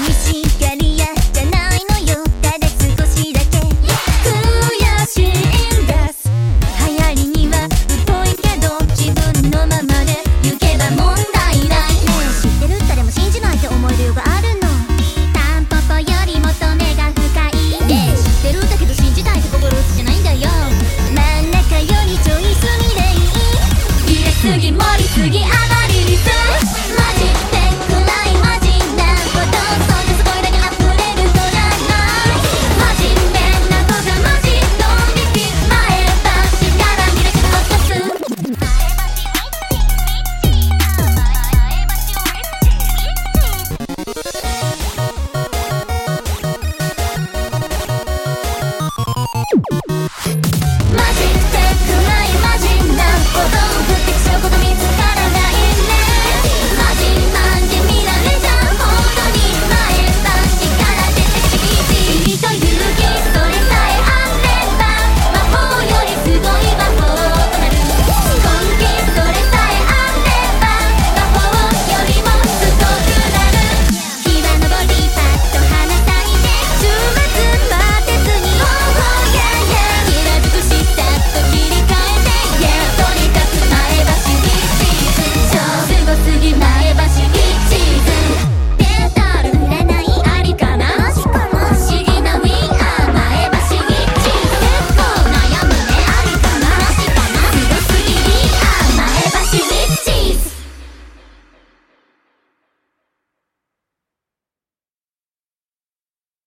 me see.